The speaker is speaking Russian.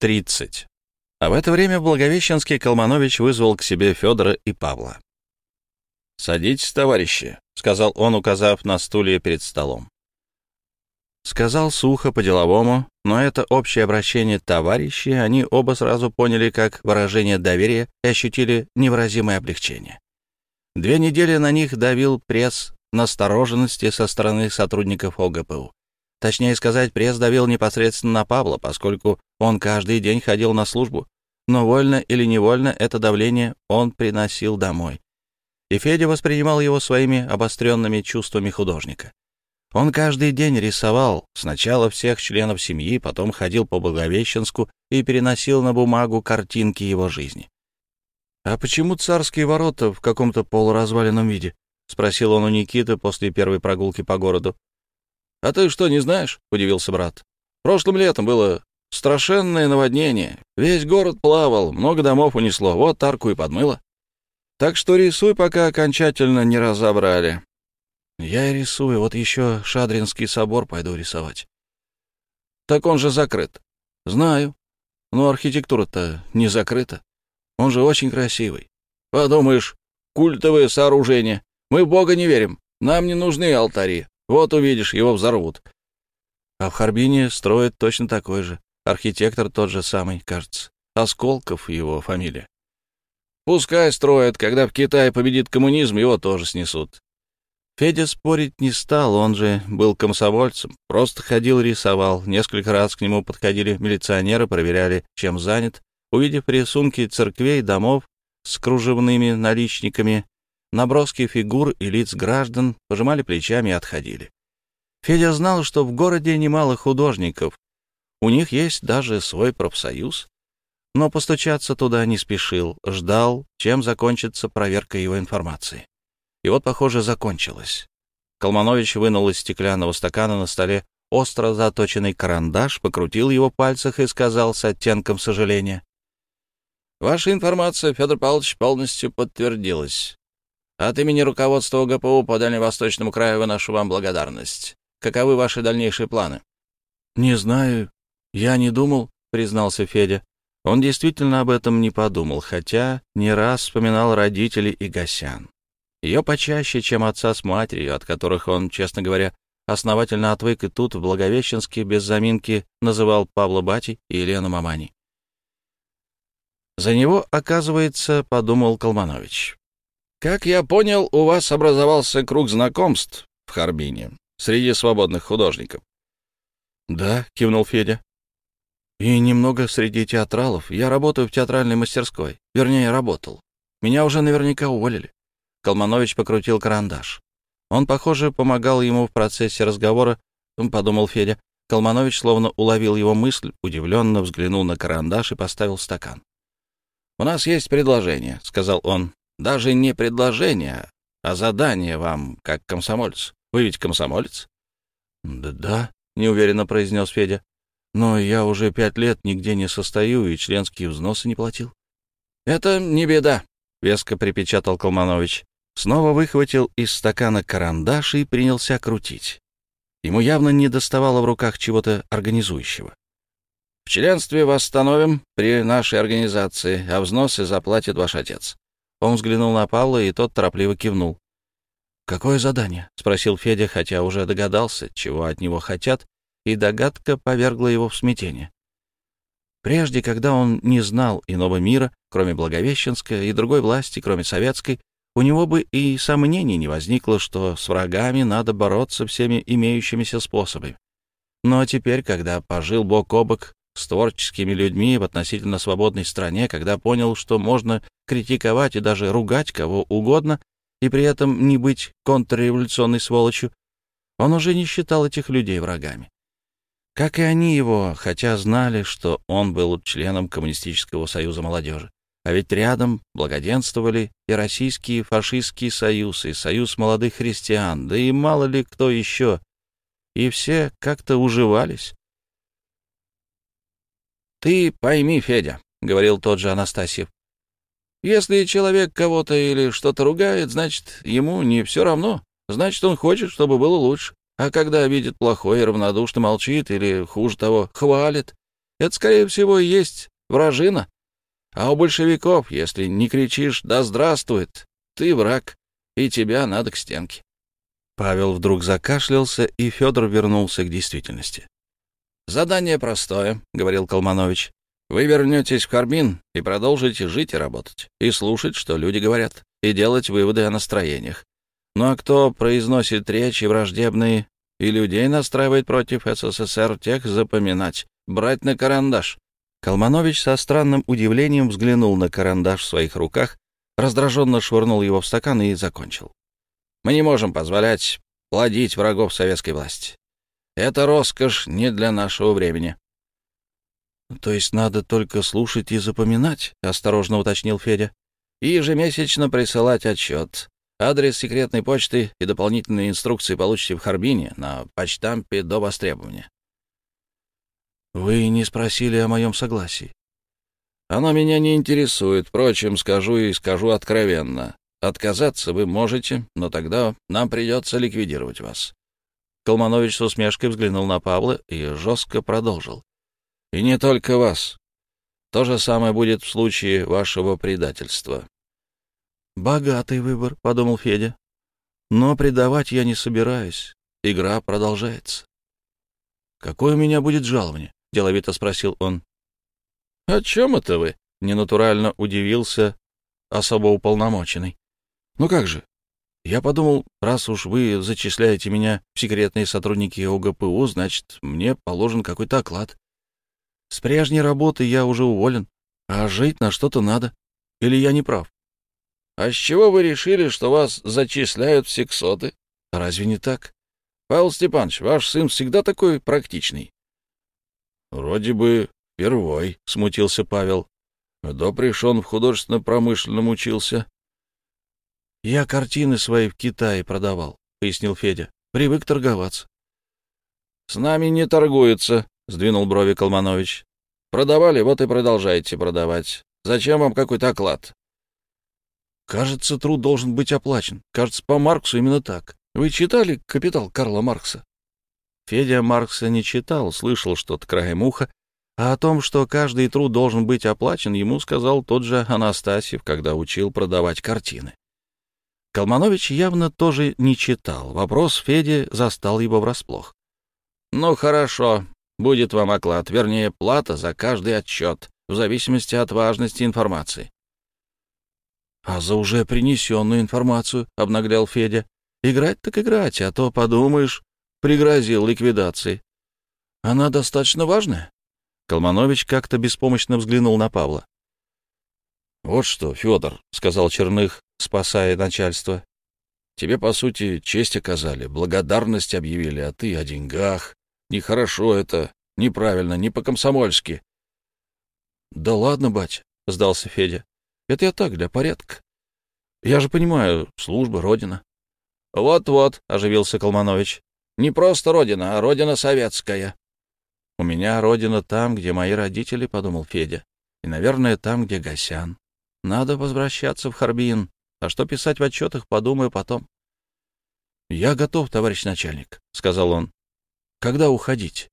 30. А в это время в Благовещенске Калманович вызвал к себе Федора и Павла. «Садитесь, товарищи», — сказал он, указав на стулья перед столом. Сказал сухо, по-деловому, но это общее обращение «товарищи» они оба сразу поняли как выражение доверия и ощутили невыразимое облегчение. Две недели на них давил пресс настороженности со стороны сотрудников ОГПУ. Точнее сказать, пресс давил непосредственно на Павла, поскольку он каждый день ходил на службу, но вольно или невольно это давление он приносил домой. И Федя воспринимал его своими обостренными чувствами художника. Он каждый день рисовал сначала всех членов семьи, потом ходил по Благовещенску и переносил на бумагу картинки его жизни. «А почему царские ворота в каком-то полуразваленном виде?» — спросил он у Никиты после первой прогулки по городу. «А ты что, не знаешь?» — удивился брат. «Прошлым летом было страшенное наводнение. Весь город плавал, много домов унесло, вот арку и подмыло. Так что рисуй, пока окончательно не разобрали. Я и рисую, вот еще Шадринский собор пойду рисовать. Так он же закрыт. Знаю. Но архитектура-то не закрыта. Он же очень красивый. Подумаешь, культовое сооружение. Мы в Бога не верим. Нам не нужны алтари. Вот увидишь, его взорвут. А в Харбине строят точно такой же. Архитектор тот же самый, кажется. Осколков его фамилия. Пускай строят, когда в Китае победит коммунизм, его тоже снесут. Федя спорить не стал, он же был комсомольцем, просто ходил рисовал. Несколько раз к нему подходили милиционеры, проверяли, чем занят. Увидев рисунки церквей, домов с кружевными наличниками, наброски фигур и лиц граждан, пожимали плечами и отходили. Федя знал, что в городе немало художников. У них есть даже свой профсоюз. Но постучаться туда не спешил, ждал, чем закончится проверка его информации. И вот, похоже, закончилось. Колманович вынул из стеклянного стакана на столе остро заточенный карандаш, покрутил его в пальцах и сказал с оттенком сожаления. «Ваша информация, Федор Павлович, полностью подтвердилась. От имени руководства ОГПУ по Дальневосточному краю выношу вам благодарность. Каковы ваши дальнейшие планы?» «Не знаю. Я не думал», — признался Федя. Он действительно об этом не подумал, хотя не раз вспоминал родителей и Гасян. Ее почаще, чем отца с матерью, от которых он, честно говоря, основательно отвык и тут, в Благовещенске, без заминки, называл Павла Батей и Елену Мамани. За него, оказывается, подумал Колманович. «Как я понял, у вас образовался круг знакомств в Харбине среди свободных художников». «Да», — кивнул Федя. «И немного среди театралов. Я работаю в театральной мастерской. Вернее, работал. Меня уже наверняка уволили». Колманович покрутил карандаш. Он, похоже, помогал ему в процессе разговора, подумал Федя. Колманович словно уловил его мысль, удивленно взглянул на карандаш и поставил стакан. «У нас есть предложение», — сказал он. «Даже не предложение, а задание вам, как комсомолец. Вы ведь комсомолец?» «Да, да», — неуверенно произнес Федя. «Но я уже пять лет нигде не состою и членские взносы не платил». «Это не беда», — веско припечатал Колманович. Снова выхватил из стакана карандаш и принялся крутить. Ему явно не доставало в руках чего-то организующего. «В членстве восстановим при нашей организации, а взносы заплатит ваш отец». Он взглянул на Павла, и тот торопливо кивнул. «Какое задание?» — спросил Федя, хотя уже догадался, чего от него хотят, и догадка повергла его в смятение. Прежде, когда он не знал иного мира, кроме Благовещенской, и другой власти, кроме советской, у него бы и сомнений не возникло, что с врагами надо бороться всеми имеющимися способами. Но теперь, когда пожил бок о бок с творческими людьми в относительно свободной стране, когда понял, что можно критиковать и даже ругать кого угодно, и при этом не быть контрреволюционной сволочью, он уже не считал этих людей врагами. Как и они его, хотя знали, что он был членом Коммунистического союза молодежи. А ведь рядом благоденствовали и Российский фашистский союз, и Союз молодых христиан, да и мало ли кто еще. И все как-то уживались. «Ты пойми, Федя», — говорил тот же Анастасьев, «если человек кого-то или что-то ругает, значит, ему не все равно, значит, он хочет, чтобы было лучше. А когда видит плохое равнодушно молчит или, хуже того, хвалит, Это, скорее всего, и есть вражина. А у большевиков, если не кричишь «да здравствует», ты враг, и тебя надо к стенке. Павел вдруг закашлялся, и Федор вернулся к действительности. «Задание простое», — говорил Колманович. «Вы вернетесь в Карбин и продолжите жить и работать, и слушать, что люди говорят, и делать выводы о настроениях. Ну а кто произносит речи враждебные и людей настраивает против СССР, тех запоминать, брать на карандаш». Колманович со странным удивлением взглянул на карандаш в своих руках, раздраженно швырнул его в стакан и закончил. Мы не можем позволять плодить врагов советской власти. Это роскошь не для нашего времени. — То есть надо только слушать и запоминать? — осторожно уточнил Федя. — И ежемесячно присылать отчет. Адрес секретной почты и дополнительные инструкции получите в Харбине на почтампе до востребования. — Вы не спросили о моем согласии. — Оно меня не интересует. Впрочем, скажу и скажу откровенно. Отказаться вы можете, но тогда нам придется ликвидировать вас. Колманович с усмешкой взглянул на Павла и жестко продолжил. И не только вас. То же самое будет в случае вашего предательства. Богатый выбор, подумал Федя. Но предавать я не собираюсь. Игра продолжается. Какое у меня будет жалование? деловито спросил он. О чем это вы? ненатурально удивился особо уполномоченный. Ну как же? Я подумал, раз уж вы зачисляете меня в секретные сотрудники ОГПУ, значит, мне положен какой-то оклад. С прежней работы я уже уволен, а жить на что-то надо. Или я не прав? А с чего вы решили, что вас зачисляют в сексоты? Разве не так? Павел Степанович, ваш сын всегда такой практичный. Вроде бы впервой, — смутился Павел. До пришел в художественно-промышленном учился. «Я картины свои в Китае продавал», — пояснил Федя. «Привык торговаться». «С нами не торгуются», — сдвинул брови Колманович. «Продавали, вот и продолжайте продавать. Зачем вам какой-то оклад?» «Кажется, труд должен быть оплачен. Кажется, по Марксу именно так. Вы читали «Капитал» Карла Маркса?» Федя Маркса не читал, слышал что-то краем уха, а о том, что каждый труд должен быть оплачен, ему сказал тот же Анастасьев, когда учил продавать картины. Колманович явно тоже не читал. Вопрос Феди застал его врасплох. «Ну, хорошо. Будет вам оклад, вернее, плата за каждый отчет, в зависимости от важности информации». «А за уже принесенную информацию», — обнаглял Федя. «Играть так играть, а то, подумаешь, пригрозил ликвидацией. Она достаточно важная?» Колманович как-то беспомощно взглянул на Павла. «Вот что, Федор», — сказал Черных, спасая начальство. «Тебе, по сути, честь оказали, благодарность объявили, а ты о деньгах. Нехорошо это, неправильно, не по-комсомольски». «Да ладно, батя», — сдался Федя. «Это я так, для порядка. Я же понимаю, служба, родина». «Вот-вот», — оживился Колманович. «Не просто родина, а родина советская». «У меня родина там, где мои родители», — подумал Федя. «И, наверное, там, где Гасян». Надо возвращаться в Харбин. А что писать в отчетах, подумаю потом. — Я готов, товарищ начальник, — сказал он. — Когда уходить?